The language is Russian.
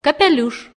капелюш.